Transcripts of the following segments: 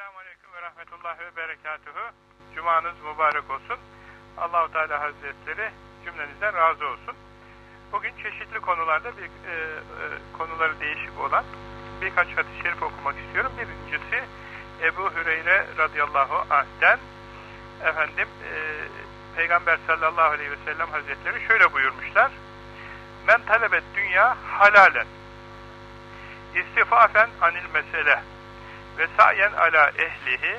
Selamun Aleyküm ve Rahmetullah ve Berekatuhu. Cumanız mübarek olsun. Allahu Teala Hazretleri cümlenizden razı olsun. Bugün çeşitli konularda bir e, e, konuları değişik olan birkaç hadis-i şerif okumak istiyorum. Birincisi Ebu Hüreyre radıyallahu anh'den efendim e, Peygamber sallallahu aleyhi ve sellem hazretleri şöyle buyurmuşlar. Men talebet dünya halalen istifafen anil mesele ve sayen ala ehlihi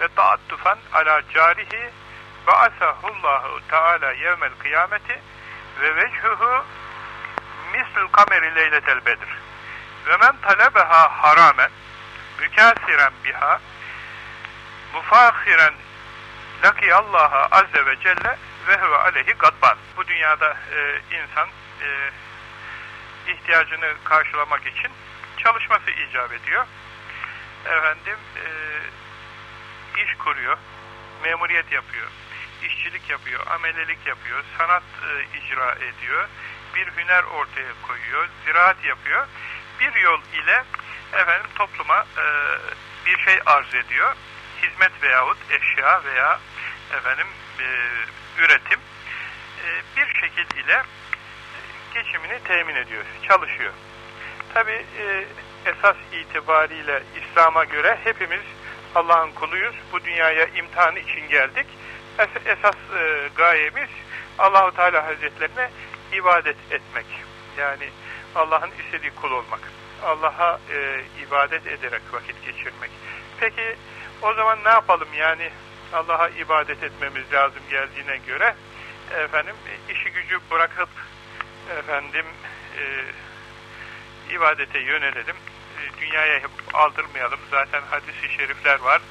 ve taattufan ala carihi ve asahullahu teala yevmel kıyameti ve vechuhu mislul kameri leyletel bedir ve men talebeha haramen mükasiren biha mufahiren lakiyallaha azze ve celle ve huve aleyhi gadban. Bu dünyada e, insan e, ihtiyacını karşılamak için çalışması icap ediyor. Efendim e, iş kuruyor, memuriyet yapıyor, işçilik yapıyor, amelelik yapıyor, sanat e, icra ediyor, bir hüner ortaya koyuyor, ziraat yapıyor. Bir yol ile efendim topluma e, bir şey arz ediyor. Hizmet veyahut eşya veya efendim e, üretim e, bir şekil ile geçimini temin ediyor, çalışıyor. Tabi e, esas itibariyle İslam'a göre hepimiz Allah'ın kuluyuz. Bu dünyaya imtihan için geldik. Es esas e, gayemiz Allahu Teala Hazretlerine ibadet etmek. Yani Allah'ın istediği kul olmak. Allah'a e, ibadet ederek vakit geçirmek. Peki o zaman ne yapalım? Yani Allah'a ibadet etmemiz lazım geldiğine göre efendim işi gücü bırakıp efendim e, ibadete yönelelim. E, dünyaya aldırmayalım. Zaten hadis-i şerifler var.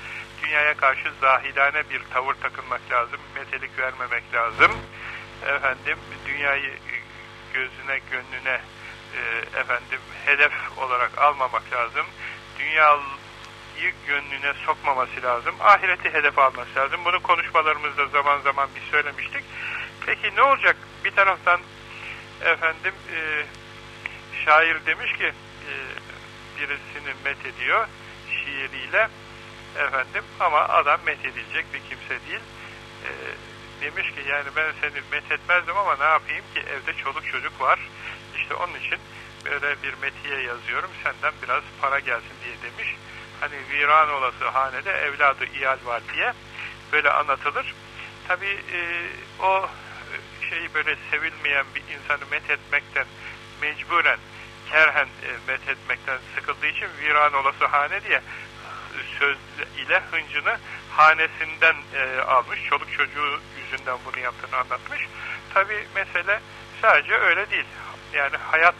Dünyaya karşı zahidane bir tavır takılmak lazım. Metelik vermemek lazım. Efendim dünyayı gözüne, gönlüne e, efendim hedef olarak almamak lazım. Dünyayı gönlüne sokmaması lazım. Ahireti hedef alması lazım. Bunu konuşmalarımızda zaman zaman bir söylemiştik. Peki ne olacak? Bir taraftan efendim e, şair demiş ki e, birisini met ediyor şiiriyle efendim ama adam met edilecek bir kimse değil. E, demiş ki yani ben seni met etmezdim ama ne yapayım ki evde çoluk çocuk var. İşte onun için böyle bir metiye yazıyorum senden biraz para gelsin diye demiş. Hani viran olası hanede evladı iyal var diye böyle anlatılır. Tabi e, o şeyi böyle sevilmeyen bir insanı met etmekten mecburen kerhen e, met etmekten sıkıldığı için viran olası hane diye söz ile hıncını hanesinden e, almış. Çoluk çocuğu yüzünden bunu yaptığını anlatmış. Tabi mesele sadece öyle değil. Yani hayat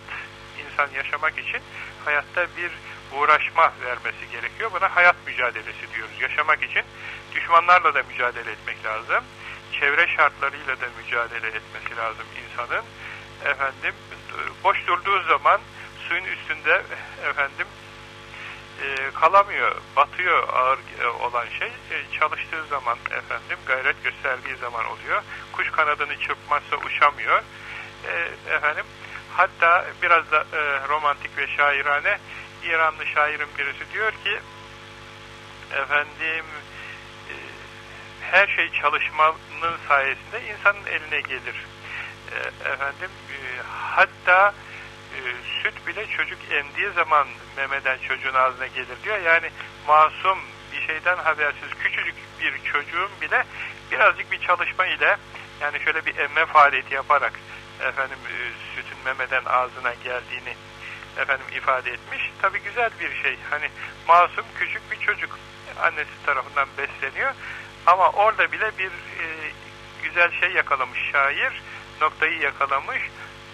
insan yaşamak için hayatta bir uğraşma vermesi gerekiyor. Buna hayat mücadelesi diyoruz. Yaşamak için düşmanlarla da mücadele etmek lazım. Çevre şartlarıyla da mücadele etmesi lazım insanın. Efendim boş durduğu zaman suyun üstünde efendim e, kalamıyor, batıyor ağır e, olan şey. E, çalıştığı zaman efendim gayret gösterdiği zaman oluyor. Kuş kanadını çırpmazsa uçamıyor. E, efendim hatta biraz da e, romantik ve şairane İranlı şairin birisi diyor ki efendim e, her şey çalışmanın sayesinde insanın eline gelir. E, efendim e, hatta e, süt bile çocuk emdiği zaman memeden çocuğun ağzına gelir diyor. Yani masum bir şeyden habersiz küçücük bir çocuğun bile birazcık bir çalışma ile yani şöyle bir emme faaliyeti yaparak efendim e, sütün memeden ağzına geldiğini efendim ifade etmiş. Tabi güzel bir şey. Hani masum küçük bir çocuk annesi tarafından besleniyor. Ama orada bile bir e, güzel şey yakalamış şair. Noktayı yakalamış.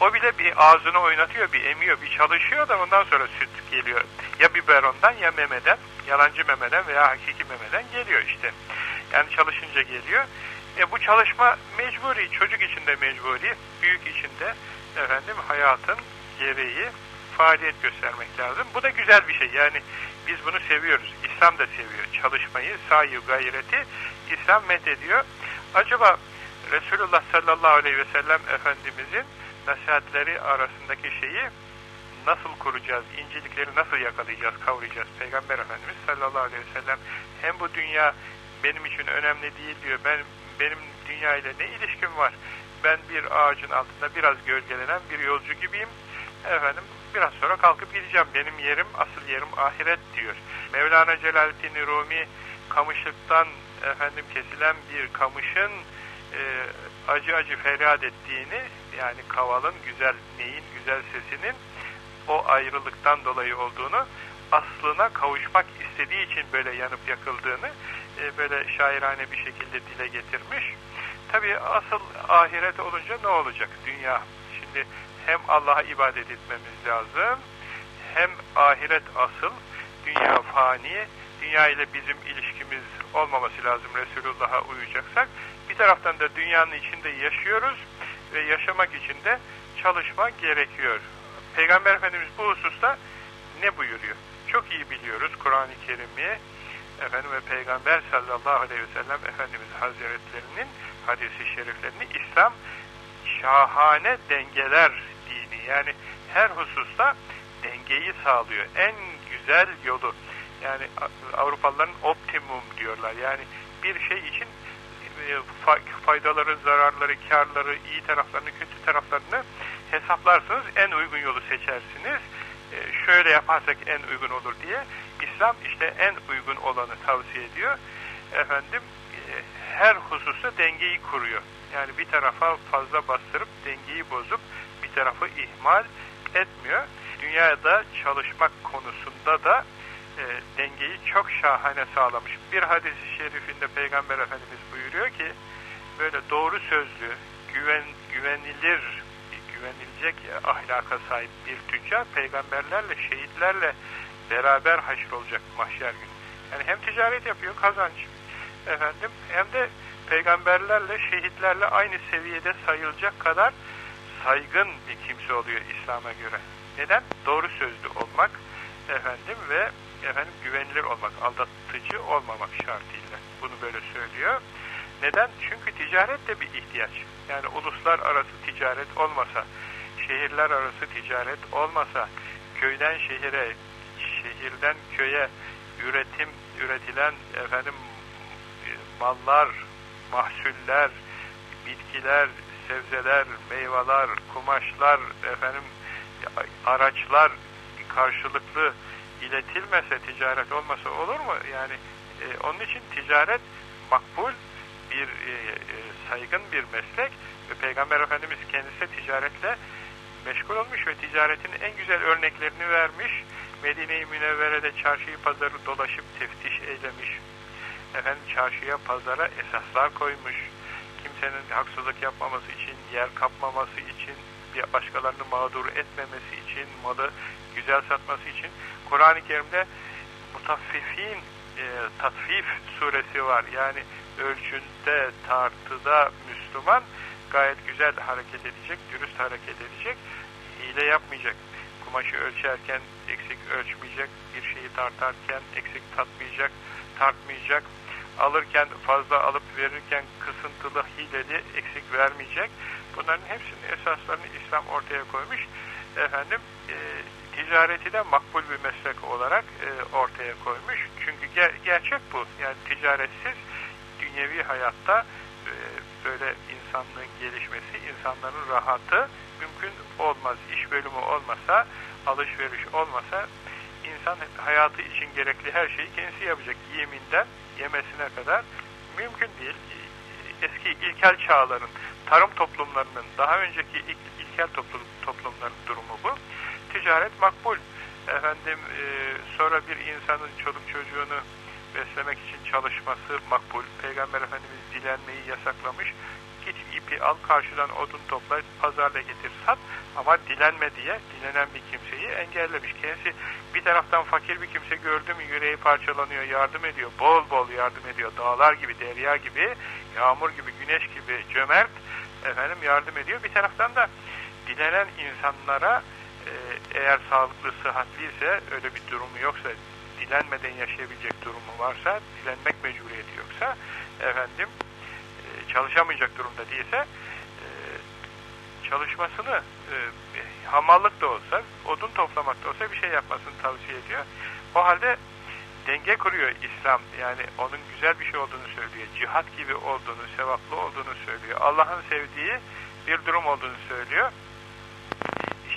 O bile bir ağzını oynatıyor, bir emiyor, bir çalışıyor da ondan sonra süt geliyor. Ya biberondan ya memeden, yalancı memeden veya hakiki memeden geliyor işte. Yani çalışınca geliyor. E bu çalışma mecburi, çocuk için de mecburi, büyük için de efendim hayatın gereği faaliyet göstermek lazım. Bu da güzel bir şey. Yani biz bunu seviyoruz. İslam da seviyor. Çalışmayı, sahi, gayreti İslam met ediyor. Acaba Resulullah sallallahu aleyhi ve sellem Efendimizin nasihatleri arasındaki şeyi nasıl kuracağız, incelikleri nasıl yakalayacağız, kavrayacağız? Peygamber Efendimiz sallallahu aleyhi ve sellem hem bu dünya benim için önemli değil diyor. Ben benim dünya ile ne ilişkim var? Ben bir ağacın altında biraz gölgelenen bir yolcu gibiyim. Efendim biraz sonra kalkıp gideceğim. Benim yerim, asıl yerim ahiret diyor. Mevlana Celaleddin Rumi kamışlıktan efendim kesilen bir kamışın e, acı acı feryat ettiğini yani kavalın güzel neyin güzel sesinin o ayrılıktan dolayı olduğunu aslına kavuşmak istediği için böyle yanıp yakıldığını e, böyle şairane bir şekilde dile getirmiş. Tabi asıl ahiret olunca ne olacak? Dünya. Şimdi hem Allah'a ibadet etmemiz lazım, hem ahiret asıl, dünya fani, dünya ile bizim ilişkimiz olmaması lazım Resulullah'a uyacaksak. Bir taraftan da dünyanın içinde yaşıyoruz ve yaşamak için de çalışmak gerekiyor. Peygamber Efendimiz bu hususta ne buyuruyor? Çok iyi biliyoruz Kur'an-ı Kerim'i efendim ve Peygamber sallallahu aleyhi ve sellem Efendimiz Hazretlerinin hadisi şeriflerini İslam şahane dengeler dini. Yani her hususta dengeyi sağlıyor. En güzel yolu. Yani Avrupalıların optimum diyorlar. Yani bir şey için faydaları, zararları, karları, iyi taraflarını, kötü taraflarını hesaplarsınız. En uygun yolu seçersiniz. E, şöyle yaparsak en uygun olur diye. İslam işte en uygun olanı tavsiye ediyor. Efendim e, her hususta dengeyi kuruyor. Yani bir tarafa fazla bastırıp dengeyi bozup bir tarafı ihmal etmiyor. Dünyada çalışmak konusunda da e, dengeyi çok şahane sağlamış. Bir hadis-i şerifinde Peygamber Efendimiz buyuruyor ki böyle doğru sözlü, güven, güvenilir, güvenilecek ahlaka sahip bir tüccar peygamberlerle, şehitlerle beraber haşr olacak mahşer günü. Yani hem ticaret yapıyor, kazanç efendim hem de peygamberlerle, şehitlerle aynı seviyede sayılacak kadar saygın bir kimse oluyor İslam'a göre. Neden? Doğru sözlü olmak efendim ve efendim güvenilir olmak, aldatıcı olmamak şartıyla. Bunu böyle söylüyor. Neden? Çünkü ticaret de bir ihtiyaç. Yani uluslararası ticaret olmasa, şehirler arası ticaret olmasa, köyden şehire, şehirden köye üretim üretilen efendim mallar, mahsuller, bitkiler, sebzeler, meyveler, kumaşlar, efendim araçlar karşılıklı iletilmese, ticaret olmasa olur mu? Yani e, onun için ticaret makbul bir e, e, saygın bir meslek ve Peygamber Efendimiz kendisi ticaretle meşgul olmuş ve ticaretin en güzel örneklerini vermiş. Medine-i Münevvere'de çarşıyı pazarı dolaşıp teftiş eylemiş. Efendim çarşıya pazara esaslar koymuş. Kimsenin haksızlık yapmaması için, yer kapmaması için, başkalarını mağdur etmemesi için, malı güzel satması için Kur'an-ı Kerim'de mutaffifin e, tatfif suresi var. Yani ölçünde, tartıda Müslüman gayet güzel hareket edecek, dürüst hareket edecek, hile yapmayacak. Kumaşı ölçerken eksik ölçmeyecek, bir şeyi tartarken eksik tatmayacak, tartmayacak, alırken fazla alıp verirken kısıntılı, hileli, eksik vermeyecek. Bunların hepsinin esaslarını İslam ortaya koymuş. Efendim, e, ticareti de makbul bir meslek olarak e, ortaya koymuş. Çünkü ger gerçek bu. Yani ticaretsiz dünyevi hayatta e, böyle insanlığın gelişmesi, insanların rahatı mümkün olmaz. İş bölümü olmasa, alışveriş olmasa insan hayatı için gerekli her şeyi kendisi yapacak. Yiyiminden yemesine kadar mümkün değil. Eski ilkel çağların, tarım toplumlarının, daha önceki ilk, ilkel toplum, toplumların durumu bu. Ticaret makbul. Efendim e, sonra bir insanın çoluk çocuğunu beslemek için çalışması makbul. Peygamber Efendimiz dilenmeyi yasaklamış. Git ipi al karşıdan odun topla pazarda getir sat ama dilenme diye dilenen bir kimseyi engellemiş. Kendisi bir taraftan fakir bir kimse gördü mü yüreği parçalanıyor yardım ediyor. Bol bol yardım ediyor. Dağlar gibi derya gibi yağmur gibi güneş gibi cömert efendim yardım ediyor. Bir taraftan da dilenen insanlara eğer sağlıklı sıhhatliyse öyle bir durumu yoksa dilenmeden yaşayabilecek durumu varsa, dilenmek mecburiyeti yoksa, efendim e, çalışamayacak durumda değilse e, çalışmasını e, hamallık da olsa, odun toplamak da olsa bir şey yapmasını tavsiye ediyor. O halde denge kuruyor İslam. Yani onun güzel bir şey olduğunu söylüyor. Cihat gibi olduğunu, sevaplı olduğunu söylüyor. Allah'ın sevdiği bir durum olduğunu söylüyor.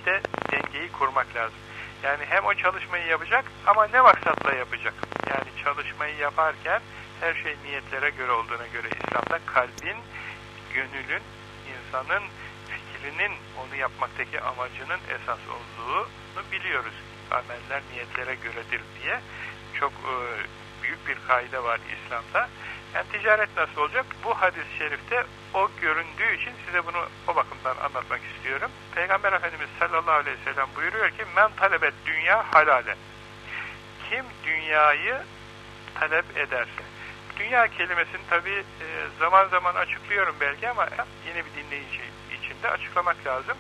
İşte dengeyi kurmak lazım. Yani hem o çalışmayı yapacak ama ne maksatla yapacak? Yani çalışmayı yaparken her şey niyetlere göre olduğuna göre İslam'da kalbin, gönülün, insanın fikrinin onu yapmaktaki amacının esas olduğunu biliyoruz. Ameller niyetlere göredir diye çok e, büyük bir kaide var İslam'da. Yani ticaret nasıl olacak? Bu hadis-i şerifte o göründüğü için size bunu o bakımdan anlatmak istiyorum. Peygamber Efendimiz sallallahu aleyhi ve sellem buyuruyor ki men talebet dünya halale. Kim dünyayı talep ederse. Dünya kelimesini tabi e, zaman zaman açıklıyorum belki ama yeni bir dinleyici için de açıklamak lazım.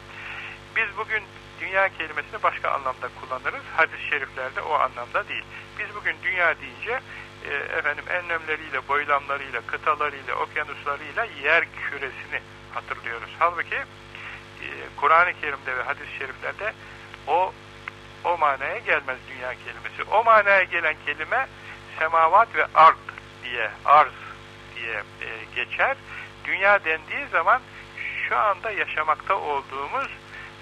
Biz bugün dünya kelimesini başka anlamda kullanırız. Hadis-i şeriflerde o anlamda değil. Biz bugün dünya deyince e, efendim enlemleriyle, boylamlarıyla, kıtalarıyla, okyanuslarıyla yer küresini hatırlıyoruz. Halbuki e, Kur'an-ı Kerim'de ve hadis-i şeriflerde o o manaya gelmez dünya kelimesi. O manaya gelen kelime semavat ve art diye, arz diye e, geçer. Dünya dendiği zaman şu anda yaşamakta olduğumuz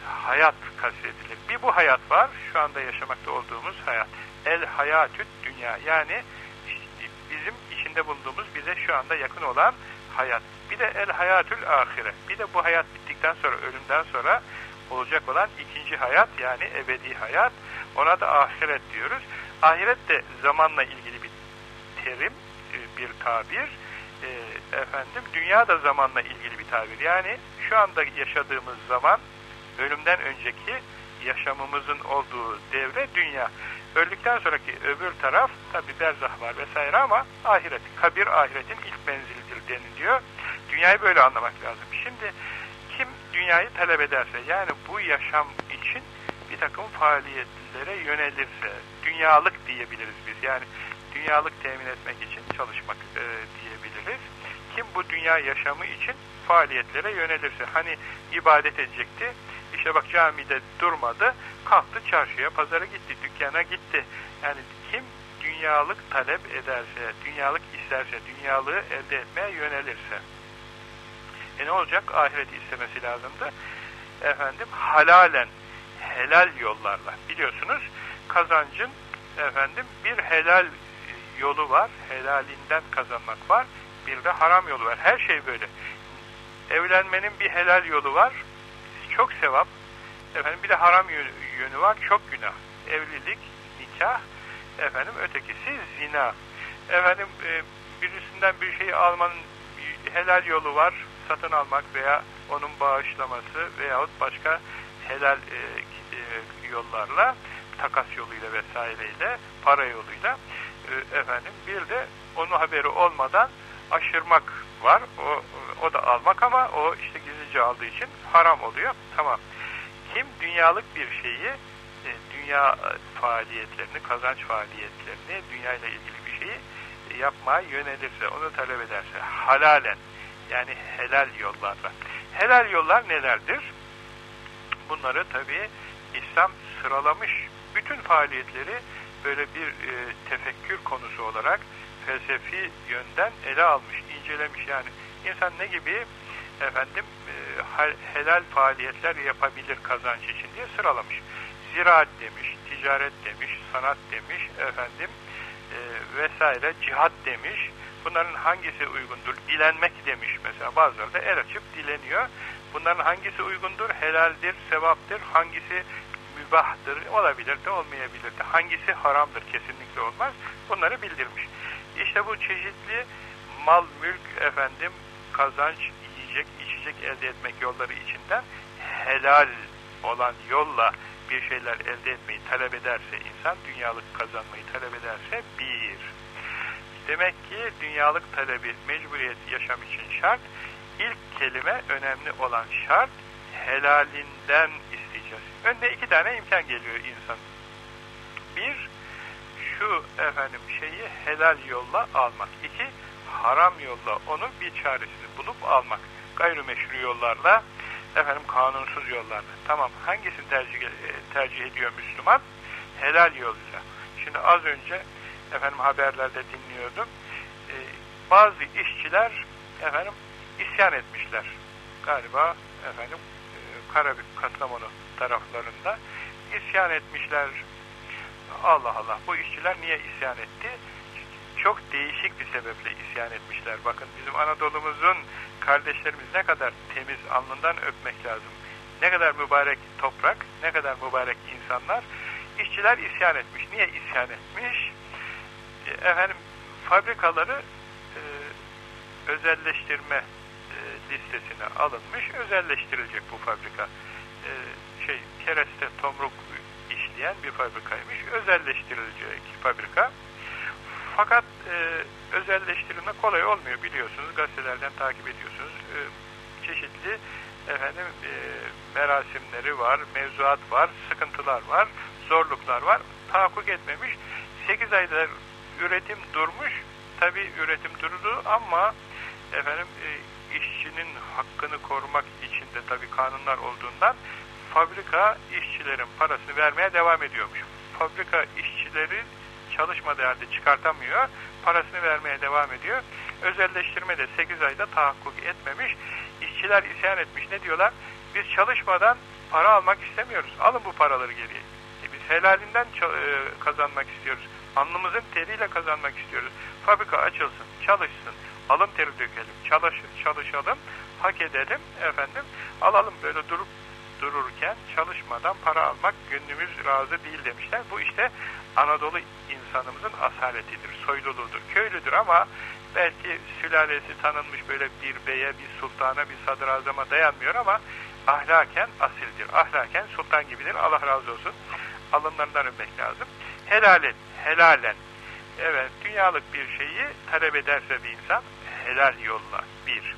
hayat kastedilir. Bir bu hayat var, şu anda yaşamakta olduğumuz hayat. El hayatüt dünya yani içinde bulunduğumuz bize şu anda yakın olan hayat. Bir de el hayatül ahire. Bir de bu hayat bittikten sonra, ölümden sonra olacak olan ikinci hayat yani ebedi hayat. Ona da ahiret diyoruz. Ahiret de zamanla ilgili bir terim, e, bir tabir. E, efendim dünya da zamanla ilgili bir tabir. Yani şu anda yaşadığımız zaman ölümden önceki yaşamımızın olduğu devre dünya. Öldükten sonraki öbür taraf tabi berzah var vesaire ama ahiret, kabir ahiretin ilk menzilidir deniliyor. Dünyayı böyle anlamak lazım. Şimdi kim dünyayı talep ederse yani bu yaşam için bir takım faaliyetlere yönelirse dünyalık diyebiliriz biz. Yani dünyalık temin etmek için çalışmak e, diyebiliriz. Kim bu dünya yaşamı için faaliyetlere yönelirse hani ibadet edecekti işte bak camide durmadı, kalktı çarşıya, pazara gitti, dükkana gitti. Yani kim dünyalık talep ederse, dünyalık isterse, dünyalığı elde etmeye yönelirse. E ne olacak? Ahireti istemesi lazımdı. Efendim halalen, helal yollarla. Biliyorsunuz kazancın efendim bir helal yolu var, helalinden kazanmak var. Bir de haram yolu var. Her şey böyle. Evlenmenin bir helal yolu var, çok sevap. Efendim bir de haram yönü var, çok günah. Evlilik, nikah, efendim ötekisi zina. Efendim e, birisinden bir şeyi almanın helal yolu var, satın almak veya onun bağışlaması veyahut başka helal e, e, yollarla, takas yoluyla vesaireyle, para yoluyla e, efendim bir de onun haberi olmadan aşırmak var. O, o da almak ama o işte gizlice aldığı için haram oluyor. Tamam. Kim dünyalık bir şeyi, e, dünya faaliyetlerini, kazanç faaliyetlerini, dünyayla ilgili bir şeyi yapmaya yönelirse, onu talep ederse, halalen, yani helal yollarla. Helal yollar nelerdir? Bunları tabi İslam sıralamış. Bütün faaliyetleri böyle bir e, tefekkür konusu olarak felsefi yönden ele almış, incelemiş. Yani insan ne gibi efendim e, helal faaliyetler yapabilir kazanç için diye sıralamış. Ziraat demiş, ticaret demiş, sanat demiş, efendim e, vesaire, cihat demiş. Bunların hangisi uygundur? Dilenmek demiş mesela. Bazıları da el açıp dileniyor. Bunların hangisi uygundur? Helaldir, sevaptır. Hangisi mübahtır? Olabilir de olmayabilir de. Hangisi haramdır? Kesinlikle olmaz. Bunları bildirmiş. İşte bu çeşitli mal, mülk, efendim, kazanç, yiyecek, elde etmek yolları içinden helal olan yolla bir şeyler elde etmeyi talep ederse insan, dünyalık kazanmayı talep ederse bir. Demek ki dünyalık talebi mecburiyet yaşam için şart. İlk kelime önemli olan şart helalinden isteyeceğiz. Önüne iki tane imkan geliyor insan. Bir, şu efendim şeyi helal yolla almak. İki, haram yolla onun bir çaresini bulup almak. Gayrimeşru yollarla efendim kanunsuz yollarla. Tamam hangisini tercih, e, tercih ediyor Müslüman? Helal yoluyla. Şimdi az önce efendim haberlerde dinliyordum. Ee, bazı işçiler efendim isyan etmişler. Galiba efendim e, Karabük Kastamonu taraflarında isyan etmişler. Allah Allah bu işçiler niye isyan etti? Çok değişik bir sebeple isyan etmişler. Bakın bizim Anadolu'muzun kardeşlerimiz ne kadar temiz alnından öpmek lazım. Ne kadar mübarek toprak, ne kadar mübarek insanlar. İşçiler isyan etmiş. Niye isyan etmiş? E, efendim fabrikaları e, özelleştirme e, listesine alınmış. Özelleştirilecek bu fabrika. E, şey kereste tomruk işleyen bir fabrikaymış. Özelleştirilecek fabrika. Fakat e, özelleştirme kolay olmuyor biliyorsunuz. Gazetelerden takip ediyorsunuz. E, çeşitli efendim e, merasimleri var, mevzuat var, sıkıntılar var, zorluklar var. Tahakkuk etmemiş. 8 ayda üretim durmuş. Tabi üretim durdu ama efendim e, işçinin hakkını korumak için de tabi kanunlar olduğundan fabrika işçilerin parasını vermeye devam ediyormuş. Fabrika işçileri çalışmadığı halde çıkartamıyor, parasını vermeye devam ediyor. Özelleştirme de 8 ayda tahakkuk etmemiş. İşçiler isyan etmiş. Ne diyorlar? Biz çalışmadan para almak istemiyoruz. Alın bu paraları geriye. E biz helalinden e, kazanmak istiyoruz. Alnımızın teriyle kazanmak istiyoruz. Fabrika açılsın, çalışsın, alın teri dökelim, çalış, çalışalım, hak edelim, efendim, alalım böyle durup dururken çalışmadan para almak gönlümüz razı değil demişler. Bu işte Anadolu insanımızın asaletidir, soyluluğudur, köylüdür ama belki sülalesi tanınmış böyle bir beye, bir sultana, bir sadrazama dayanmıyor ama ahlaken asildir. Ahlaken sultan gibidir. Allah razı olsun. Alınlarından öpmek lazım. Helalen, helalen. Evet, dünyalık bir şeyi talep ederse bir insan helal yolla. Bir.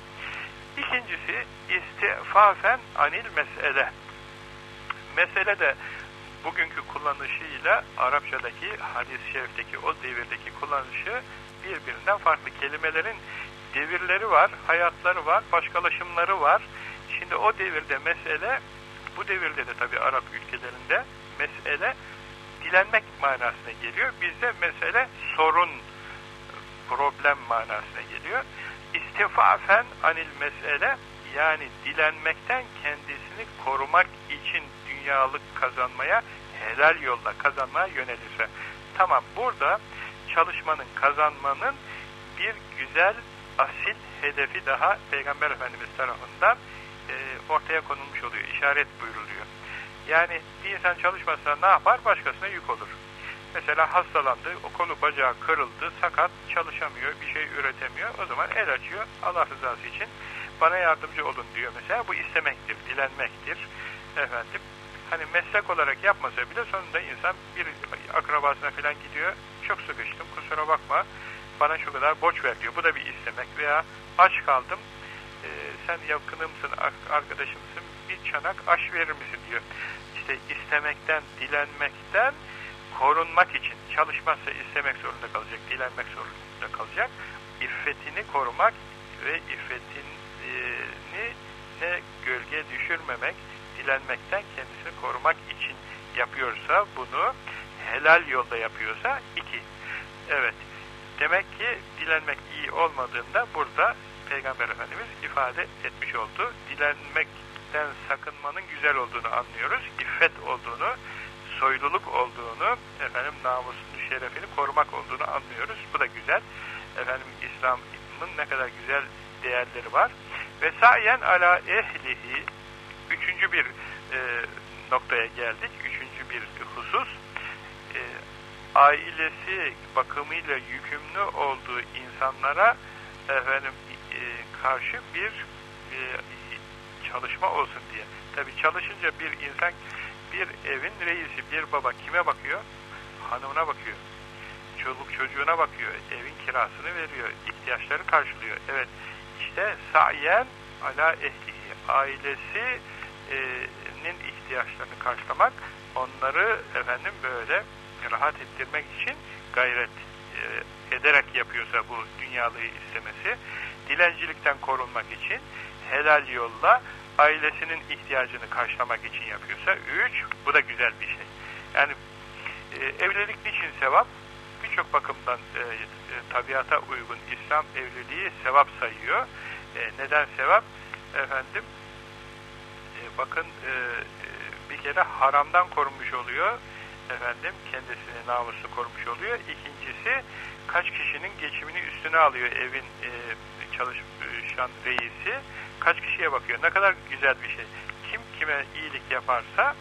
İkincisi istifafen anil mesele. Mesele de bugünkü kullanışıyla Arapçadaki hadis-i şerifteki o devirdeki kullanışı birbirinden farklı. Kelimelerin devirleri var, hayatları var, başkalaşımları var. Şimdi o devirde mesele, bu devirde de tabi Arap ülkelerinde mesele dilenmek manasına geliyor. Bizde mesele sorun, problem manasına geliyor. İstifafen anil mesele yani dilenmekten kendisini korumak için dünyalık kazanmaya, helal yolla kazanmaya yönelirse. Tamam burada çalışmanın, kazanmanın bir güzel, asil hedefi daha Peygamber Efendimiz tarafından e, ortaya konulmuş oluyor, işaret buyruluyor. Yani bir insan çalışmasa ne yapar? Başkasına yük olur. Mesela hastalandı, o kolu bacağı kırıldı, sakat, çalışamıyor, bir şey üretemiyor. O zaman el açıyor Allah rızası için. Bana yardımcı olun diyor mesela. Bu istemektir, dilenmektir. Efendim, hani meslek olarak yapmasa bile sonunda insan bir akrabasına falan gidiyor. Çok sıkıştım, kusura bakma, bana şu kadar borç ver diyor. Bu da bir istemek. Veya aç kaldım, e, sen yakınımsın, arkadaşımsın, bir çanak aş verir misin diyor. İşte istemekten, dilenmekten korunmak için çalışmazsa istemek zorunda kalacak, dilenmek zorunda kalacak. İffetini korumak ve iffetini ne gölge düşürmemek, dilenmekten kendisini korumak için yapıyorsa bunu, helal yolda yapıyorsa iki. Evet, demek ki dilenmek iyi olmadığında burada Peygamber Efendimiz ifade etmiş oldu. Dilenmekten sakınmanın güzel olduğunu anlıyoruz. İffet olduğunu, soyluluk olduğunu, efendim namusunu, şerefini korumak olduğunu anlıyoruz. Bu da güzel. Efendim İslam'ın ne kadar güzel değerleri var. Ve sayen ala ehlihi üçüncü bir e, noktaya geldik. Üçüncü bir husus. E, ailesi bakımıyla yükümlü olduğu insanlara efendim e, karşı bir e, çalışma olsun diye. Tabi çalışınca bir insan bir evin reisi, bir baba kime bakıyor? Hanımına bakıyor. Çoluk çocuğuna bakıyor. Evin kirasını veriyor. ihtiyaçları karşılıyor. Evet işte sayen ala ehlihi ailesinin ihtiyaçlarını karşılamak onları efendim böyle rahat ettirmek için gayret ederek yapıyorsa bu dünyalığı istemesi dilencilikten korunmak için helal yolla ailesinin ihtiyacını karşılamak için yapıyorsa, üç, bu da güzel bir şey. Yani evlilik niçin sevap? Birçok bakımdan tabiata uygun İslam evliliği sevap sayıyor. Neden sevap? Efendim, bakın e, e bir kere haramdan korunmuş oluyor. Efendim, kendisini namuslu korumuş oluyor. İkincisi, kaç kişinin geçimini üstüne alıyor evin e, çalışan reisi. Kaç kişiye bakıyor. Ne kadar güzel bir şey. Kim kime iyilik yaparsa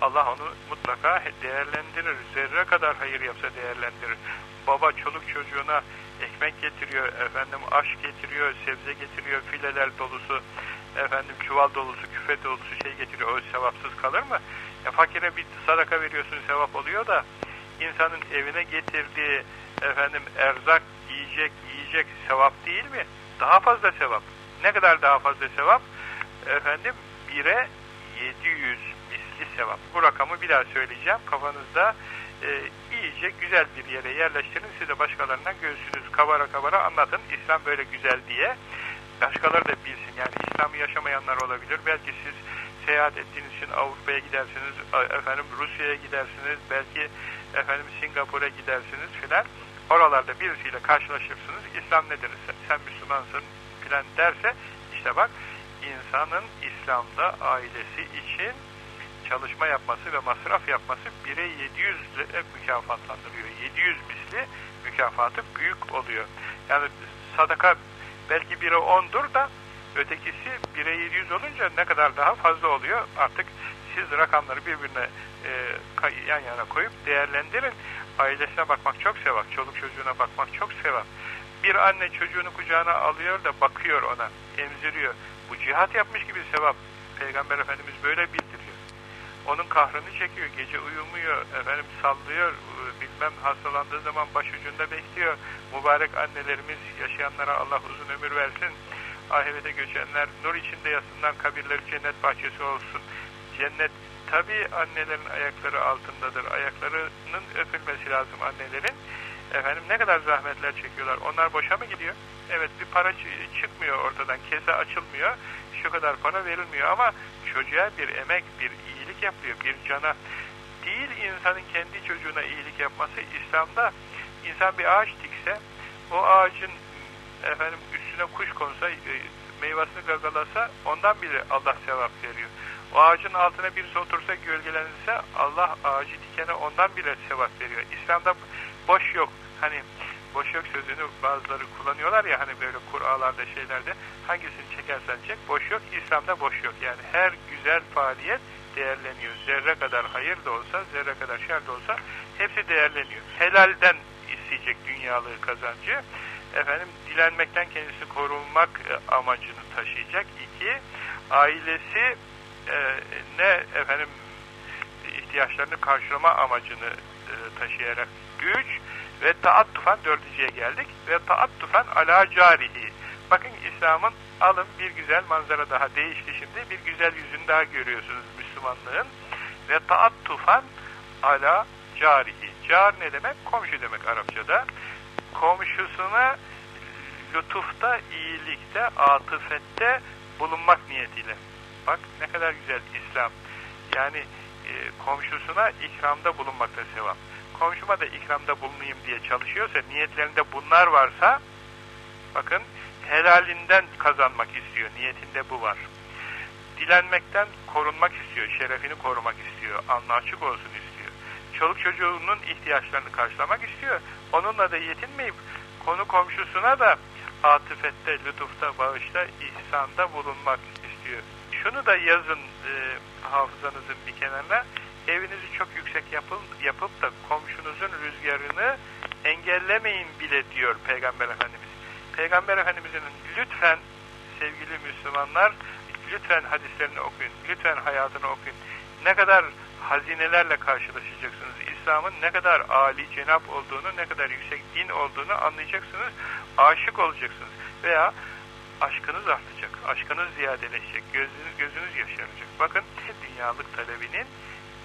Allah onu mutlaka değerlendirir. Zerre kadar hayır yapsa değerlendirir. Baba çoluk çocuğuna ekmek getiriyor, efendim aş getiriyor, sebze getiriyor, fileler dolusu, efendim çuval dolusu, küfe dolusu şey getiriyor. O sevapsız kalır mı? Ya fakire bir sadaka veriyorsun sevap oluyor da insanın evine getirdiği efendim erzak, yiyecek, yiyecek sevap değil mi? Daha fazla sevap. Ne kadar daha fazla sevap? Efendim bire 700 misli sevap. Bu rakamı bir daha söyleyeceğim. Kafanızda e, iyice güzel bir yere yerleştirin. Siz de başkalarından göğsünüz kabara kabara anlatın. İslam böyle güzel diye. Başkaları da bilsin. Yani İslam'ı yaşamayanlar olabilir. Belki siz seyahat ettiğiniz için Avrupa'ya gidersiniz, efendim Rusya'ya gidersiniz, belki efendim Singapur'a gidersiniz filan. Oralarda birisiyle karşılaşırsınız. İslam nedir? Sen Müslümansın filan derse işte bak insanın İslam'da ailesi için çalışma yapması ve masraf yapması 1'e 700 ile mükafatlandırıyor. 700 misli mükafatı büyük oluyor. Yani sadaka belki 1'e 10'dur da ötekisi 1'e 700 olunca ne kadar daha fazla oluyor. Artık siz rakamları birbirine e, yan yana koyup değerlendirin. Ailesine bakmak çok sevap, çoluk çocuğuna bakmak çok sevap. Bir anne çocuğunu kucağına alıyor da bakıyor ona, emziriyor. Bu cihat yapmış gibi sevap. Peygamber Efendimiz böyle bildiriyor. Onun kahrını çekiyor, gece uyumuyor, efendim sallıyor, bilmem hastalandığı zaman başucunda bekliyor. Mübarek annelerimiz yaşayanlara Allah uzun ömür versin. Ahirete göçenler nur içinde yasından kabirleri cennet bahçesi olsun. Cennet tabi annelerin ayakları altındadır. Ayaklarının öpülmesi lazım annelerin. Efendim ne kadar zahmetler çekiyorlar. Onlar boşa mı gidiyor? Evet bir para çıkmıyor ortadan. Kese açılmıyor. Şu kadar para verilmiyor ama çocuğa bir emek, bir iyilik yapıyor. Bir cana değil insanın kendi çocuğuna iyilik yapması. İslam'da insan bir ağaç dikse o ağacın efendim üstüne kuş konsa e, meyvasını gagalasa ondan bile Allah sevap veriyor. O ağacın altına birisi otursa gölgelenirse Allah ağacı dikene ondan bile sevap veriyor. İslam'da boş yok. Hani boş yok sözünü bazıları kullanıyorlar ya hani böyle Kur'anlarda şeylerde hangisini çekersen çek boş yok. İslam'da boş yok. Yani her güzel faaliyet değerleniyor. Zerre kadar hayır da olsa, zerre kadar şer de olsa hepsi değerleniyor. Helalden isteyecek dünyalığı kazancı. Efendim dilenmekten kendisi korunmak e, amacını taşıyacak. İki, ailesi e, ne efendim ihtiyaçlarını karşılama amacını e, taşıyarak güç ve taattufan dördüncüye geldik ve taattufan ala carihi. Bakın İslam'ın alın bir güzel manzara daha değişti şimdi. Bir güzel yüzünü daha görüyorsunuz Müslümanlığın. Ve taattufan ala carihi. Car ne demek? Komşu demek Arapçada. Komşusuna lütufta, iyilikte, atıfette bulunmak niyetiyle. Bak ne kadar güzel İslam. Yani e, komşusuna ikramda bulunmakta sevap. Komşuma da ikramda bulunayım diye çalışıyorsa, niyetlerinde bunlar varsa, bakın helalinden kazanmak istiyor, niyetinde bu var. Dilenmekten korunmak istiyor, şerefini korumak istiyor, alnı açık olsun istiyor. Çoluk çocuğunun ihtiyaçlarını karşılamak istiyor. Onunla da yetinmeyip, konu komşusuna da atıfette, lütufta, bağışta, ihsanda bulunmak istiyor. Şunu da yazın e, hafızanızın bir kenarına. Evinizi çok yüksek yapın, yapıp da komşunuzun rüzgarını engellemeyin bile diyor Peygamber Efendimiz. Peygamber Efendimizin lütfen sevgili Müslümanlar lütfen hadislerini okuyun, lütfen hayatını okuyun. Ne kadar hazinelerle karşılaşacaksınız. İslam'ın ne kadar âli cenap olduğunu, ne kadar yüksek din olduğunu anlayacaksınız. Aşık olacaksınız. Veya aşkınız artacak, aşkınız ziyadeleşecek, gözünüz, gözünüz yaşaracak. Bakın dünyalık talebinin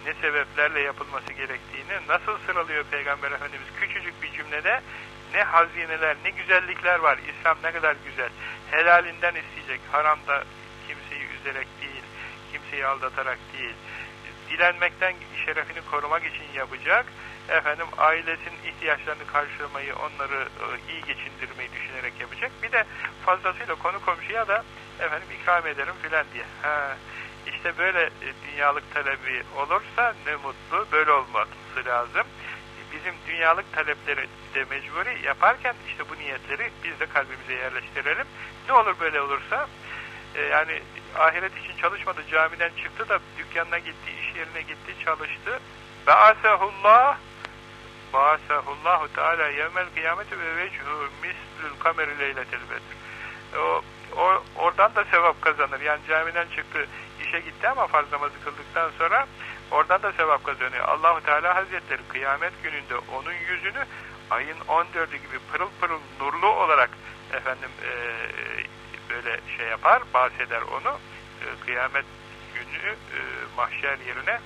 ne sebeplerle yapılması gerektiğini nasıl sıralıyor Peygamber Efendimiz küçücük bir cümlede ne hazineler, ne güzellikler var. İslam ne kadar güzel. Helalinden isteyecek, haramda üzerek değil, kimseyi aldatarak değil, dilenmekten şerefini korumak için yapacak, efendim ailesinin ihtiyaçlarını karşılamayı, onları e, iyi geçindirmeyi düşünerek yapacak. Bir de fazlasıyla konu komşuya da efendim ikram ederim filan diye. Ha, işte böyle e, dünyalık talebi olursa ne mutlu, böyle olması lazım. Bizim dünyalık talepleri de mecburi yaparken işte bu niyetleri biz de kalbimize yerleştirelim. Ne olur böyle olursa e, yani ahiret için çalışmadı, camiden çıktı da dükkanına gitti, iş yerine gitti, çalıştı. Ve asehullah Ba'asehullahu Teala yevmel kıyameti ve vechu mislül kameri leyletil bedir. O, o, oradan da sevap kazanır. Yani camiden çıktı, işe gitti ama farz namazı kıldıktan sonra oradan da sevap kazanıyor. Allahu Teala Hazretleri kıyamet gününde onun yüzünü ayın 14'ü gibi pırıl pırıl nurlu olarak efendim e, böyle şey yapar, bahseder onu. E, kıyamet günü e, mahşer yerine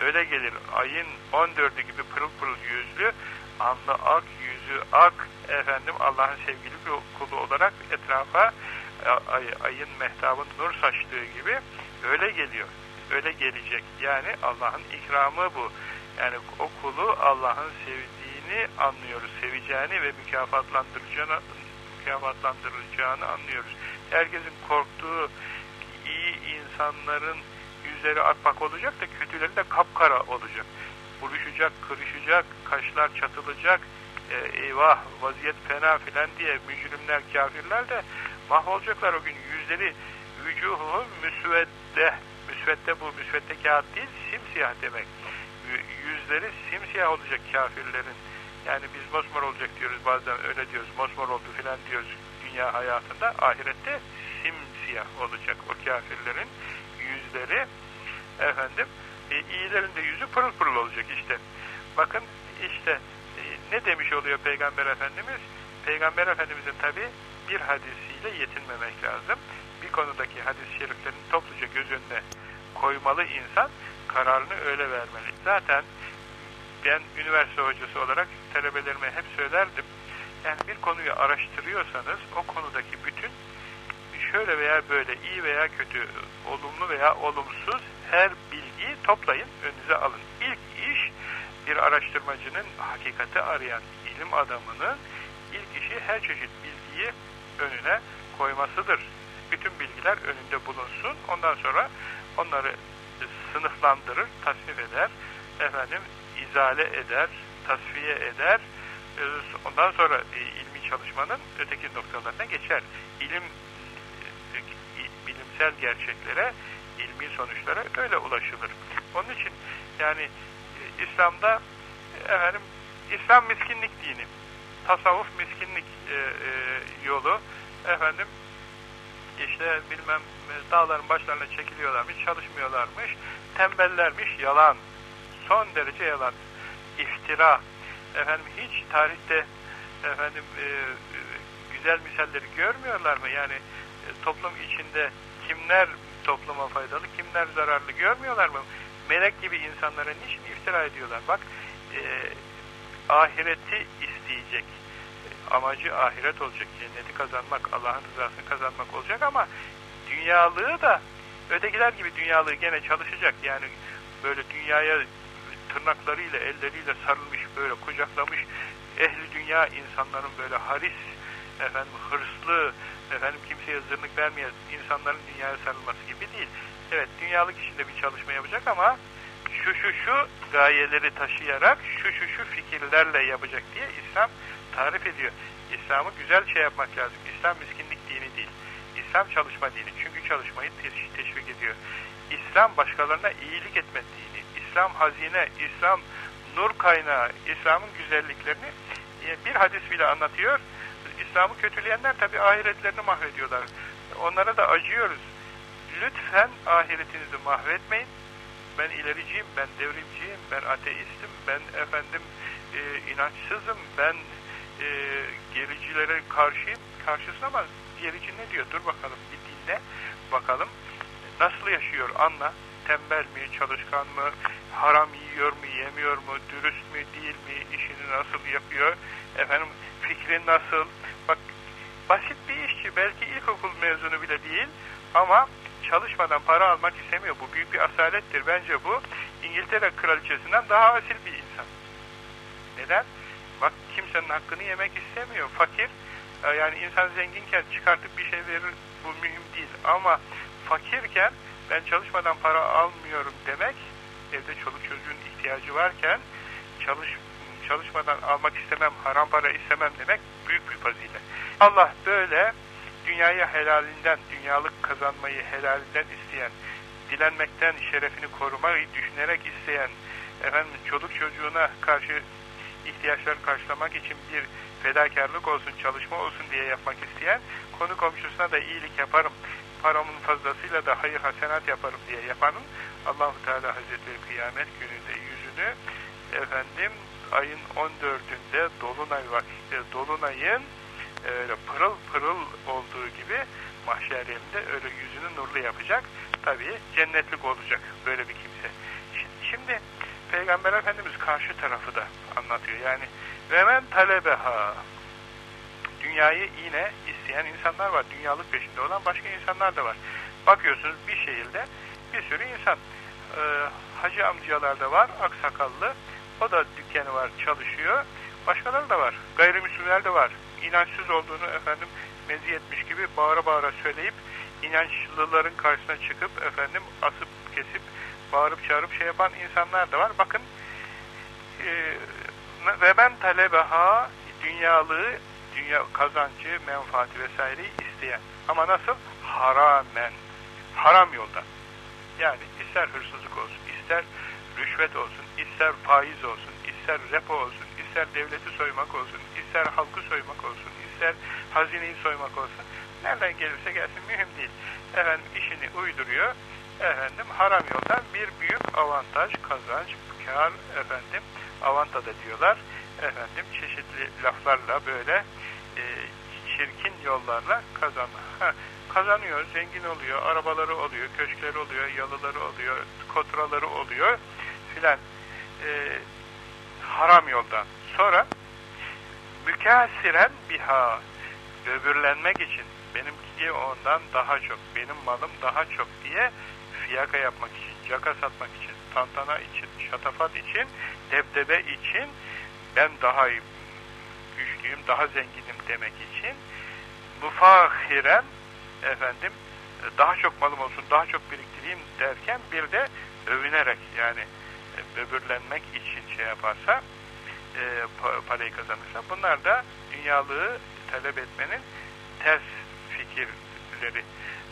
öyle gelir. Ayın 14'ü gibi pırıl pırıl yüzlü, anlı ak, yüzü ak, efendim Allah'ın sevgili kulu olarak etrafa ay, ayın mehtabın nur saçtığı gibi öyle geliyor. Öyle gelecek. Yani Allah'ın ikramı bu. Yani o kulu Allah'ın sevdiğini anlıyoruz. Seveceğini ve mükafatlandıracağını, mükafatlandıracağını anlıyoruz. Herkesin korktuğu iyi insanların yüzleri akbak olacak da kötüleri de kapkara olacak. Buruşacak, kırışacak, kaşlar çatılacak, e, eyvah vaziyet fena filan diye mücrimler, kafirler de mahvolacaklar o gün. Yüzleri vücuhu müsvedde, müsvedde bu müsvedde kağıt değil, simsiyah demek. Yüzleri simsiyah olacak kafirlerin. Yani biz mosmor olacak diyoruz bazen öyle diyoruz, mosmor oldu filan diyoruz dünya hayatında. Ahirette simsiyah olacak o kafirlerin yüzleri efendim e, iyilerin de yüzü pırıl pırıl olacak işte. Bakın işte e, ne demiş oluyor Peygamber Efendimiz? Peygamber Efendimizin tabi bir hadisiyle yetinmemek lazım. Bir konudaki hadis-i şeriflerin topluca göz önüne koymalı insan kararını öyle vermeli. Zaten ben üniversite hocası olarak talebelerime hep söylerdim. Yani bir konuyu araştırıyorsanız o konudaki bütün şöyle veya böyle iyi veya kötü, olumlu veya olumsuz her bilgiyi toplayın, önünüze alın. İlk iş bir araştırmacının hakikati arayan ilim adamının ilk işi her çeşit bilgiyi önüne koymasıdır. Bütün bilgiler önünde bulunsun. Ondan sonra onları sınıflandırır, tasnif eder, efendim izale eder, tasfiye eder. Ondan sonra ilmi çalışmanın öteki noktalarına geçer. İlim bilimsel gerçeklere, ilmi sonuçlara öyle ulaşılır. Onun için yani e, İslam'da efendim İslam miskinlik dini, tasavvuf miskinlik e, e, yolu, efendim işte bilmem e, dağların başlarına çekiliyorlarmış, çalışmıyorlarmış, tembellermiş, yalan, son derece yalan, iftira, efendim hiç tarihte efendim e, güzel misalleri görmüyorlar mı? Yani e, toplum içinde kimler topluma faydalı, kimler zararlı görmüyorlar mı? Melek gibi insanlara niçin iftira ediyorlar? Bak, e, ahireti isteyecek. Amacı ahiret olacak. Cenneti kazanmak, Allah'ın rızasını kazanmak olacak ama dünyalığı da ötekiler gibi dünyalığı gene çalışacak. Yani böyle dünyaya tırnaklarıyla, elleriyle sarılmış, böyle kucaklamış ehli dünya insanların böyle haris, efendim hırslı, efendim kimseye zırnık vermeyen insanların dünyaya sarılması gibi değil. Evet dünyalık içinde bir çalışma yapacak ama şu şu şu gayeleri taşıyarak şu şu şu fikirlerle yapacak diye İslam tarif ediyor. İslam'ı güzel şey yapmak lazım. İslam miskinlik dini değil. İslam çalışma dini. Çünkü çalışmayı teşvik ediyor. İslam başkalarına iyilik etme dini. İslam hazine, İslam nur kaynağı, İslam'ın güzelliklerini e, bir hadis bile anlatıyor. İslam'ı kötüleyenler tabi ahiretlerini mahvediyorlar. Onlara da acıyoruz. Lütfen ahiretinizi mahvetmeyin. Ben ilericiyim, ben devrimciyim, ben ateistim, ben efendim e, inançsızım, ben e, gericilere karşıyım. Karşısın ama gerici ne diyor? Dur bakalım bir dinle bakalım. Nasıl yaşıyor anla. Tembel mi, çalışkan mı, haram yiyor mu, yemiyor mu, dürüst mü, değil mi, işini nasıl yapıyor, efendim fikri nasıl, Bak basit bir işçi belki ilkokul mezunu bile değil ama çalışmadan para almak istemiyor. Bu büyük bir asalettir. Bence bu İngiltere kraliçesinden daha asil bir insan. Neden? Bak kimsenin hakkını yemek istemiyor. Fakir, e, yani insan zenginken çıkartıp bir şey verir bu mühim değil. Ama fakirken ben çalışmadan para almıyorum demek, evde çoluk çocuğun ihtiyacı varken çalış çalışmadan almak istemem, haram para istemem demek büyük bir fazilet. Allah böyle dünyayı helalinden, dünyalık kazanmayı helalinden isteyen, dilenmekten şerefini korumayı düşünerek isteyen, efendim çoluk çocuğuna karşı ihtiyaçlarını karşılamak için bir fedakarlık olsun, çalışma olsun diye yapmak isteyen, konu komşusuna da iyilik yaparım, paramın fazlasıyla da hayır hasenat yaparım diye yapanın Allahu Teala Hazretleri kıyamet gününde yüzünü efendim ayın 14'ünde dolunay vakti dolunayın öyle pırıl pırıl olduğu gibi mahşer yerinde öyle yüzünü nurlu yapacak. Tabii cennetlik olacak böyle bir kimse. Şimdi Peygamber Efendimiz karşı tarafı da anlatıyor. Yani ve men talebeha dünyayı yine isteyen insanlar var. Dünyalık peşinde olan başka insanlar da var. Bakıyorsunuz bir şehirde bir sürü insan. Ee, hacı amcalar da var, aksakallı. O da dükkanı var, çalışıyor. Başkaları da var. Gayrimüslimler de var. İnançsız olduğunu efendim meziyetmiş gibi bağıra bağıra söyleyip inançlıların karşısına çıkıp efendim asıp kesip bağırıp çağırıp şey yapan insanlar da var. Bakın e, ve ben talebeha dünyalığı, dünya kazancı, menfaati vesaireyi isteyen. Ama nasıl? Haramen. Haram yoldan. Yani ister hırsızlık olsun, ister rüşvet olsun, ister faiz olsun, ister repo olsun, ister devleti soymak olsun, ister halkı soymak olsun, ister hazineyi soymak olsun. Nereden gelirse gelsin mühim değil. Efendim işini uyduruyor. Efendim haram yoldan bir büyük avantaj, kazanç, kar efendim avantada diyorlar. Efendim çeşitli laflarla böyle e, çirkin yollarla kazan ha, kazanıyor, zengin oluyor, arabaları oluyor, köşkleri oluyor, yalıları oluyor, kotraları oluyor filan e, haram yoldan. Sonra mükasiren biha böbürlenmek için benimki ondan daha çok, benim malım daha çok diye fiyaka yapmak için, caka satmak için, tantana için, şatafat için, debdebe için ben daha güçlüyüm, daha zenginim demek için mufahiren efendim daha çok malım olsun, daha çok biriktireyim derken bir de övünerek yani e, böbürlenmek için şey yaparsa e, parayı kazanırsa bunlar da dünyalığı talep etmenin ters fikirleri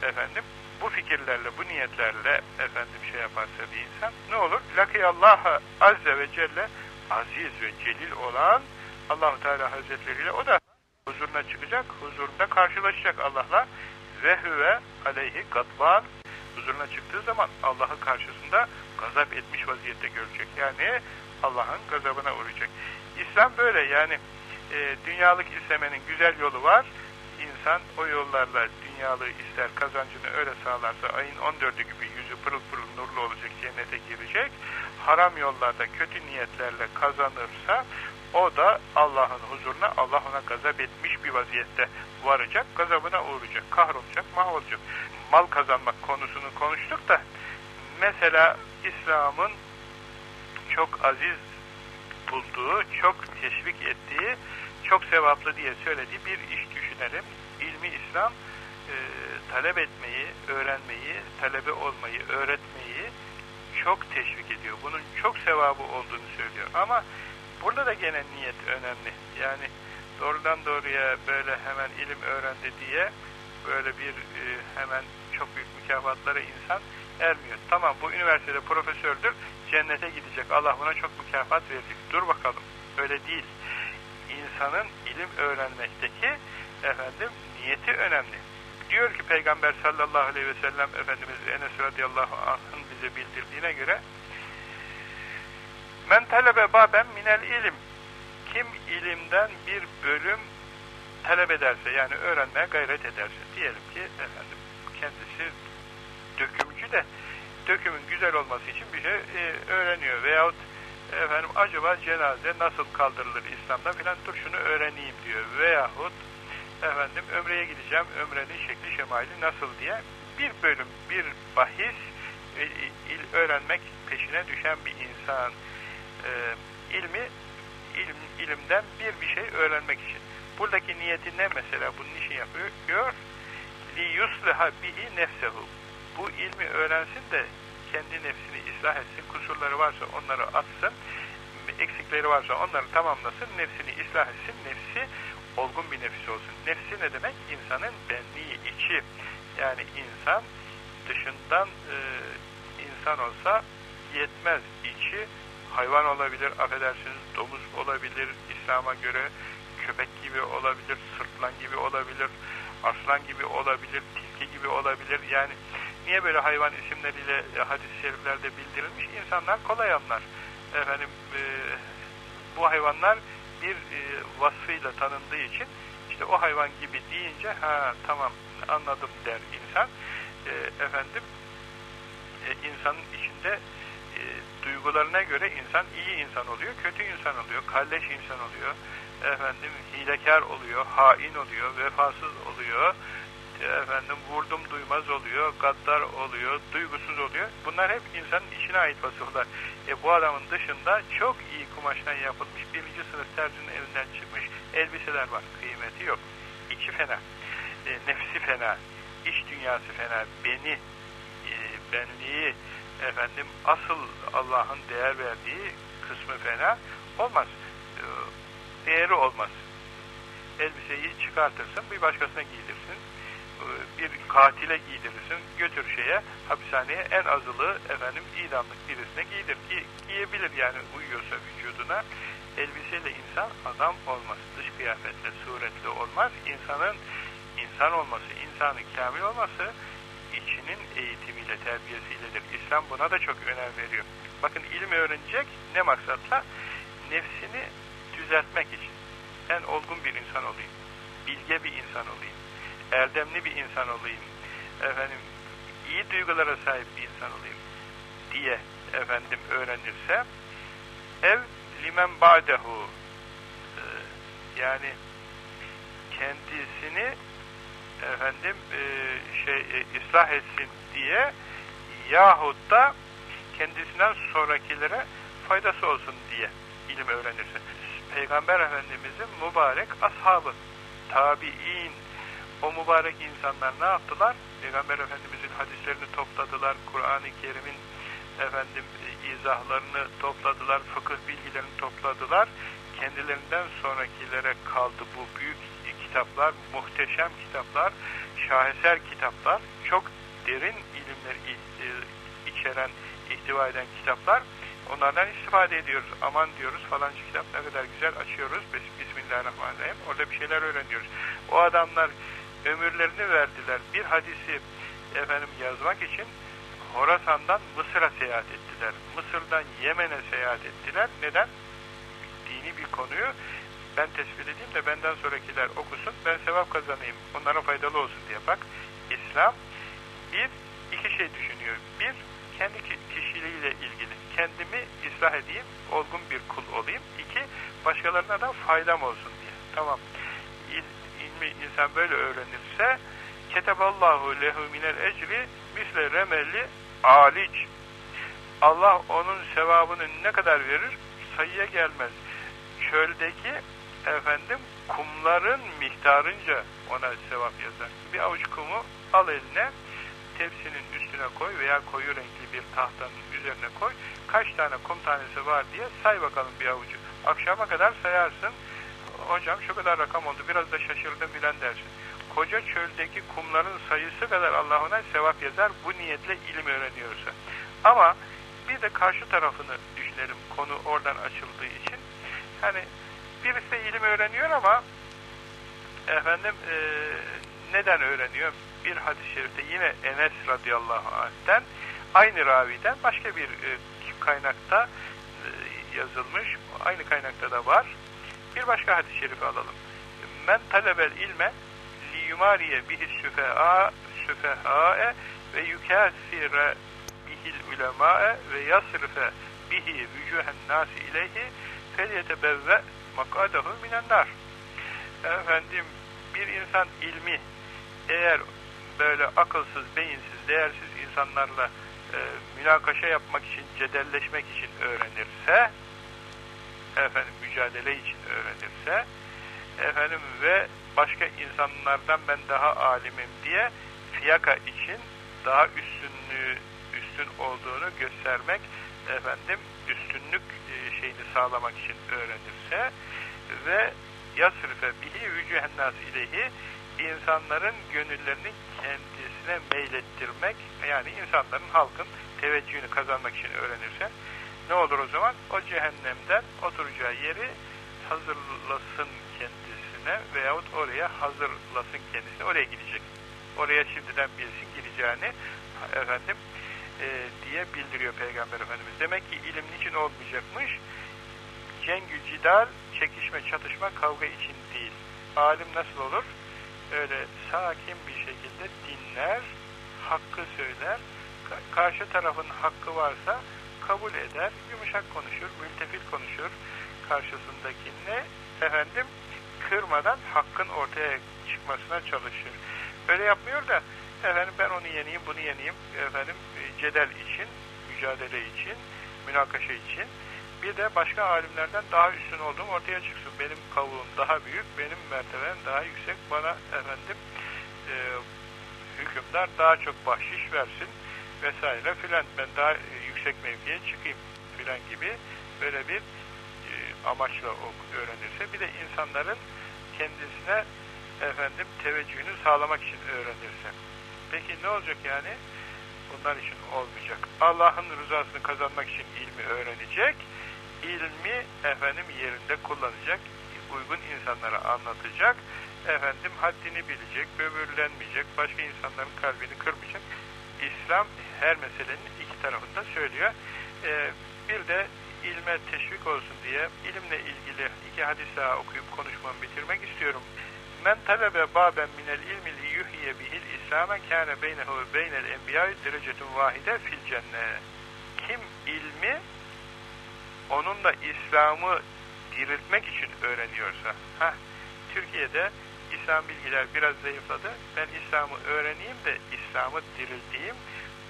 efendim bu fikirlerle bu niyetlerle efendim şey yaparsa bir insan ne olur? Allah azze ve celle aziz ve celil olan Allahu Teala Hazretleri ile o da huzuruna çıkacak, huzurunda karşılaşacak Allah'la ve huve aleyhi gadban huzuruna çıktığı zaman Allah'ın karşısında gazap etmiş vaziyette görecek. Yani Allah'ın gazabına uğrayacak. İslam böyle yani e, dünyalık istemenin güzel yolu var. İnsan o yollarla dünyalığı ister kazancını öyle sağlarsa ayın 14'ü gibi yüzü pırıl pırıl nurlu olacak, cennete girecek. Haram yollarda kötü niyetlerle kazanırsa o da Allah'ın huzuruna Allah ona gazap etmiş bir vaziyette varacak, gazabına uğrayacak, kahrolacak, mahvolacak. Mal kazanmak konusunu konuştuk da mesela İslam'ın çok aziz bulduğu, çok teşvik ettiği, çok sevaplı diye söylediği bir iş düşünelim. İlmi İslam e, talep etmeyi, öğrenmeyi, talebe olmayı, öğretmeyi çok teşvik ediyor. Bunun çok sevabı olduğunu söylüyor. Ama burada da gene niyet önemli. Yani doğrudan doğruya böyle hemen ilim öğrendi diye böyle bir e, hemen çok büyük mükafatlara insan ermiyor. Tamam bu üniversitede profesördür, cennete gidecek. Allah buna çok mükafat verecek. Dur bakalım. Öyle değil. İnsanın ilim öğrenmekteki efendim niyeti önemli. Diyor ki Peygamber sallallahu aleyhi ve sellem Efendimiz Enes radıyallahu anh'ın bize bildirdiğine göre Men talebe baben minel ilim. Kim ilimden bir bölüm talep ederse yani öğrenmeye gayret ederse diyelim ki efendim kendisi dökümcü de dökümün güzel olması için bir şey e, öğreniyor. Veyahut efendim acaba cenaze nasıl kaldırılır İslam'da filan dur şunu öğreneyim diyor. Veyahut efendim ömreye gideceğim ömrenin şekli şemali nasıl? diye bir bölüm, bir bahis e, il, öğrenmek peşine düşen bir insan E, ilmi, ilim, ilimden bir bir şey öğrenmek için. Buradaki niyeti ne mesela? Bunun için yapıyor. لِيُسْلِحَ bihi nefsehu. Bu ilmi öğrensin de kendi nefsini ıslah etsin. Kusurları varsa onları atsın. Eksikleri varsa onları tamamlasın. Nefsini ıslah etsin. Nefsi olgun bir nefis olsun. Nefsi ne demek? İnsanın benliği, içi. Yani insan dışından e, insan olsa yetmez. İçi hayvan olabilir, affedersiniz domuz olabilir, İslam'a göre köpek gibi olabilir, sırtlan gibi olabilir, aslan gibi olabilir, tilki gibi olabilir. Yani niye böyle hayvan isimleriyle e, hadis-i şeriflerde bildirilmiş? İnsanlar kolay anlar. Efendim e, bu hayvanlar bir e, vasfıyla tanındığı için işte o hayvan gibi deyince ha tamam anladım der insan. E, efendim e, insanın içinde duygularına göre insan iyi insan oluyor, kötü insan oluyor, kalleş insan oluyor, efendim hilekar oluyor, hain oluyor, vefasız oluyor, efendim vurdum duymaz oluyor, gaddar oluyor, duygusuz oluyor. Bunlar hep insanın içine ait vasıflar. E bu adamın dışında çok iyi kumaştan yapılmış birinci sınıf terzinin elinden çıkmış elbiseler var. Kıymeti yok. İçi fena, e, nefsi fena, iç dünyası fena, beni, e, benliği, efendim asıl Allah'ın değer verdiği kısmı fena olmaz. E, değeri olmaz. Elbiseyi çıkartırsın, bir başkasına giydirsin e, bir katile giydirirsin, götür şeye, hapishaneye en azılı efendim idamlık birisine giydir. Gi giyebilir yani uyuyorsa vücuduna. Elbiseyle insan adam olmaz. Dış kıyafetle, suretle olmaz. İnsanın insan olması, insanın kamil olması içinin eğitimiyle, terbiyesiyledir. İslam buna da çok önem veriyor. Bakın ilim öğrenecek ne maksatla? Nefsini düzeltmek için. En olgun bir insan olayım. Bilge bir insan olayım erdemli bir insan olayım, efendim iyi duygulara sahip bir insan olayım diye efendim öğrenirse ev limen ba'dehu e, yani kendisini efendim e, şey e, ıslah etsin diye yahut da kendisinden sonrakilere faydası olsun diye ilim öğrenirse. Peygamber Efendimizin mübarek ashabı, tabi'in, o mübarek insanlar ne yaptılar? Peygamber Efendimizin hadislerini topladılar, Kur'an-ı Kerim'in efendim izahlarını topladılar, fıkıh bilgilerini topladılar. Kendilerinden sonrakilere kaldı bu büyük kitaplar, muhteşem kitaplar, şaheser kitaplar, çok derin ilimler içeren, ihtiva eden kitaplar. Onlardan istifade ediyoruz. Aman diyoruz falanca kitap ne kadar güzel açıyoruz. Bismillahirrahmanirrahim. Orada bir şeyler öğreniyoruz. O adamlar ömürlerini verdiler. Bir hadisi efendim yazmak için Horasan'dan Mısır'a seyahat ettiler. Mısır'dan Yemen'e seyahat ettiler. Neden? Dini bir konuyu ben tespit edeyim de benden sonrakiler okusun, ben sevap kazanayım, onlara faydalı olsun diye. Bak, İslam bir, iki şey düşünüyor. Bir, kendi kişiliğiyle ilgili. Kendimi ıslah edeyim, olgun bir kul olayım. İki, başkalarına da faydam olsun diye. Tamam ilmi insan böyle öğrenirse keteballahu lehu minel ecri misle remelli alic Allah onun sevabını ne kadar verir? Sayıya gelmez. Çöldeki efendim kumların miktarınca ona sevap yazar. Bir avuç kumu al eline tepsinin üstüne koy veya koyu renkli bir tahtanın üzerine koy. Kaç tane kum tanesi var diye say bakalım bir avucu. Akşama kadar sayarsın hocam şu kadar rakam oldu biraz da şaşırdım bilen dersin. Koca çöldeki kumların sayısı kadar Allah ona sevap yazar bu niyetle ilim öğreniyorsa. Ama bir de karşı tarafını düşünelim konu oradan açıldığı için. Hani birisi ilim öğreniyor ama efendim e, neden öğreniyor? Bir hadis-i şerifte yine Enes radıyallahu anh'ten aynı raviden başka bir e, kaynakta e, yazılmış. Aynı kaynakta da var. Bir başka hadis-i şerifi alalım. Men talebel ilme liyumariye bihis süfe'a süfeha'e ve yukâsire bihil ulemâe ve yasrife bihi vücuhen nâsi ileyhi felyetebevve makadahu minennar. Efendim bir insan ilmi eğer böyle akılsız, beyinsiz, değersiz insanlarla e, münakaşa yapmak için, cedelleşmek için öğrenirse, efendim mücadele için öğrenirse, efendim ve başka insanlardan ben daha alimim diye fiyaka için daha üstünlüğü üstün olduğunu göstermek efendim üstünlük şeyini sağlamak için öğrenirse ve yasrife bihi vücuhennas ileyhi insanların gönüllerini kendisine meylettirmek yani insanların halkın teveccühünü kazanmak için öğrenirse ne olur o zaman? O cehennemden oturacağı yeri hazırlasın kendisine veyahut oraya hazırlasın kendisine oraya gidecek. Oraya şimdiden bilsin gideceğini efendim e, diye bildiriyor Peygamber Efendimiz. Demek ki ilim niçin olmayacakmış? Cengü cidal, çekişme, çatışma, kavga için değil. Alim nasıl olur? Öyle sakin bir şekilde dinler, hakkı söyler, karşı tarafın hakkı varsa kabul eder, yumuşak konuşur, mültefil konuşur karşısındakine efendim kırmadan hakkın ortaya çıkmasına çalışır. Öyle yapmıyor da efendim ben onu yeneyim, bunu yeneyim efendim cedel için, mücadele için, münakaşa için bir de başka alimlerden daha üstün olduğum ortaya çıksın. Benim kavuğum daha büyük, benim mertebem daha yüksek. Bana efendim e, hükümdar daha çok bahşiş versin vesaire filan. Ben daha e, yüksek mevkiye çıkayım filan gibi böyle bir e, amaçla öğrenirse. Bir de insanların kendisine efendim teveccühünü sağlamak için öğrenirse. Peki ne olacak yani? Bunlar için olmayacak. Allah'ın rızasını kazanmak için ilmi öğrenecek ilmi efendim yerinde kullanacak, uygun insanlara anlatacak, efendim haddini bilecek, böbürlenmeyecek, başka insanların kalbini kırmayacak. İslam her meselenin iki tarafında söylüyor. Ee, bir de ilme teşvik olsun diye ilimle ilgili iki hadis daha okuyup konuşmamı bitirmek istiyorum. Men talebe baben minel ilmi li bihil İslam'a kâne beynehu ve beynel enbiyâ derecetun vahide fil cennet. Kim ilmi onunla İslam'ı diriltmek için öğreniyorsa, ha Türkiye'de İslam bilgiler biraz zayıfladı. Ben İslam'ı öğreneyim de İslam'ı dirilteyim.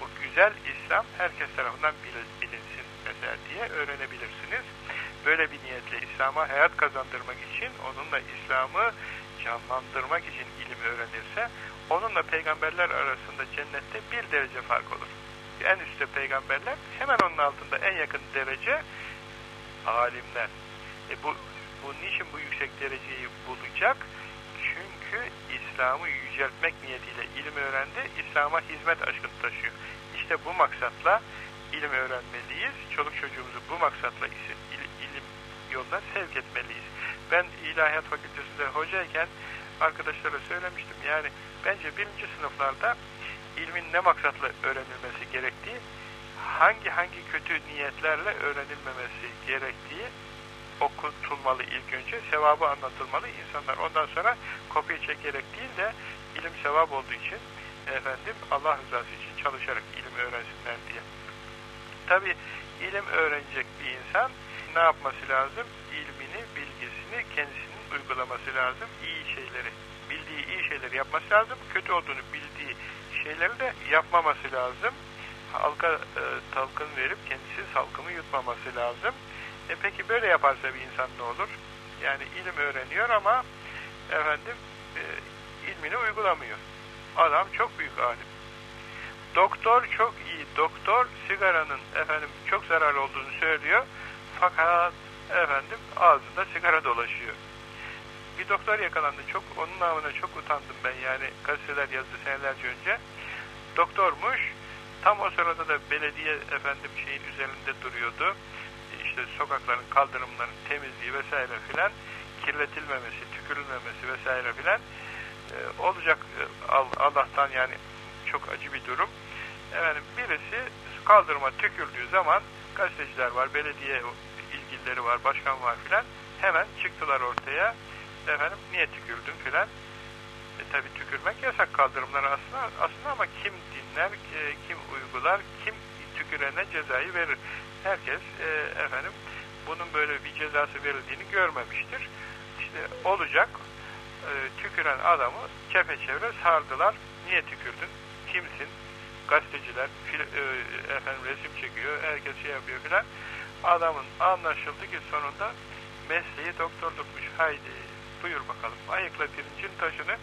Bu güzel İslam herkes tarafından bilinsin mesela diye öğrenebilirsiniz. Böyle bir niyetle İslam'a hayat kazandırmak için, onunla İslam'ı canlandırmak için ilim öğrenirse, onunla peygamberler arasında cennette bir derece fark olur. En üstte peygamberler, hemen onun altında en yakın derece alimler. E bu, bu niçin bu yüksek dereceyi bulacak? Çünkü İslam'ı yüceltmek niyetiyle ilim öğrendi, İslam'a hizmet aşkını taşıyor. İşte bu maksatla ilim öğrenmeliyiz. Çoluk çocuğumuzu bu maksatla ilim yoluna sevk etmeliyiz. Ben İlahiyat Fakültesi'nde hocayken arkadaşlara söylemiştim. Yani bence birinci sınıflarda ilmin ne maksatla öğrenilmesi gerektiği hangi hangi kötü niyetlerle öğrenilmemesi gerektiği okutulmalı ilk önce, sevabı anlatılmalı insanlar. Ondan sonra kopya çekerek değil de ilim sevap olduğu için efendim Allah rızası için çalışarak ilim öğrensinler diye. Tabi ilim öğrenecek bir insan ne yapması lazım? Bilgisini kendisinin uygulaması lazım. İyi şeyleri, bildiği iyi şeyleri yapması lazım. Kötü olduğunu bildiği şeyleri de yapmaması lazım halka e, talkın verip kendisi salkımı yutmaması lazım. E peki böyle yaparsa bir insan ne olur? Yani ilim öğreniyor ama efendim e, ilmini uygulamıyor. Adam çok büyük alim. Doktor çok iyi. Doktor sigaranın efendim çok zararlı olduğunu söylüyor. Fakat efendim ağzında sigara dolaşıyor. Bir doktor yakalandı. Çok onun namına çok utandım ben yani gazeteler yazdı senelerce önce. Doktormuş Tam o sırada da belediye efendim şeyin üzerinde duruyordu. İşte sokakların, kaldırımların temizliği vesaire filan kirletilmemesi, tükürülmemesi vesaire filan e, olacak e, Allah'tan yani çok acı bir durum. Efendim birisi kaldırıma tükürdüğü zaman gazeteciler var, belediye ilgilileri var, başkan var filan hemen çıktılar ortaya. Efendim niye tükürdün filan e, tabi tükürmek yasak kaldırımlara aslında, aslında ama kim dinler, e, kim uygular, kim tükürene cezayı verir. Herkes e, efendim bunun böyle bir cezası verildiğini görmemiştir. İşte olacak e, tüküren adamı çepeçevre sardılar. Niye tükürdün? Kimsin? Gazeteciler fil, e, efendim resim çekiyor, herkes şey yapıyor filan. Adamın anlaşıldı ki sonunda mesleği doktorlukmuş. Haydi buyur bakalım. Ayıkla pirincin taşını